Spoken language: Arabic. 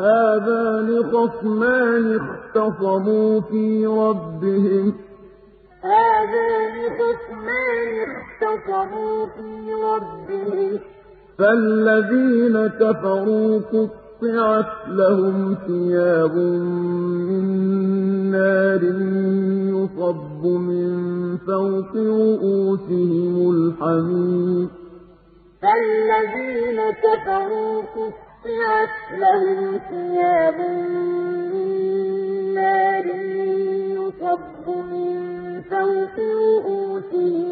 هَٰذَانِ خَصْمَانِ اخْتَصَمُوا فِي رَبِّهِمْ ۖ. فَالَّذِينَ كَفَرُوا قُطِّعَتْ لَهُمْ ثِيَابٌ مِّن نَّارٍ يُصَبُّ مِن فَوْقِ رُءُوسِهِمُ الْحَمِيمُ. فَالَّذِينَ كَفَرُوا قُطِّعَتْ لَهُمْ ثِيَابٌ مِّن نَّارٍ يُصَبُّ مِن فَوْقِ رُءُوسِهِمُ الْحَمِيمُ قُطِعَتْ لَهُمْ ثِيَابٌ مِّن نَّارٍ يُصَبُّ مِن فَوْقِ رؤوسهم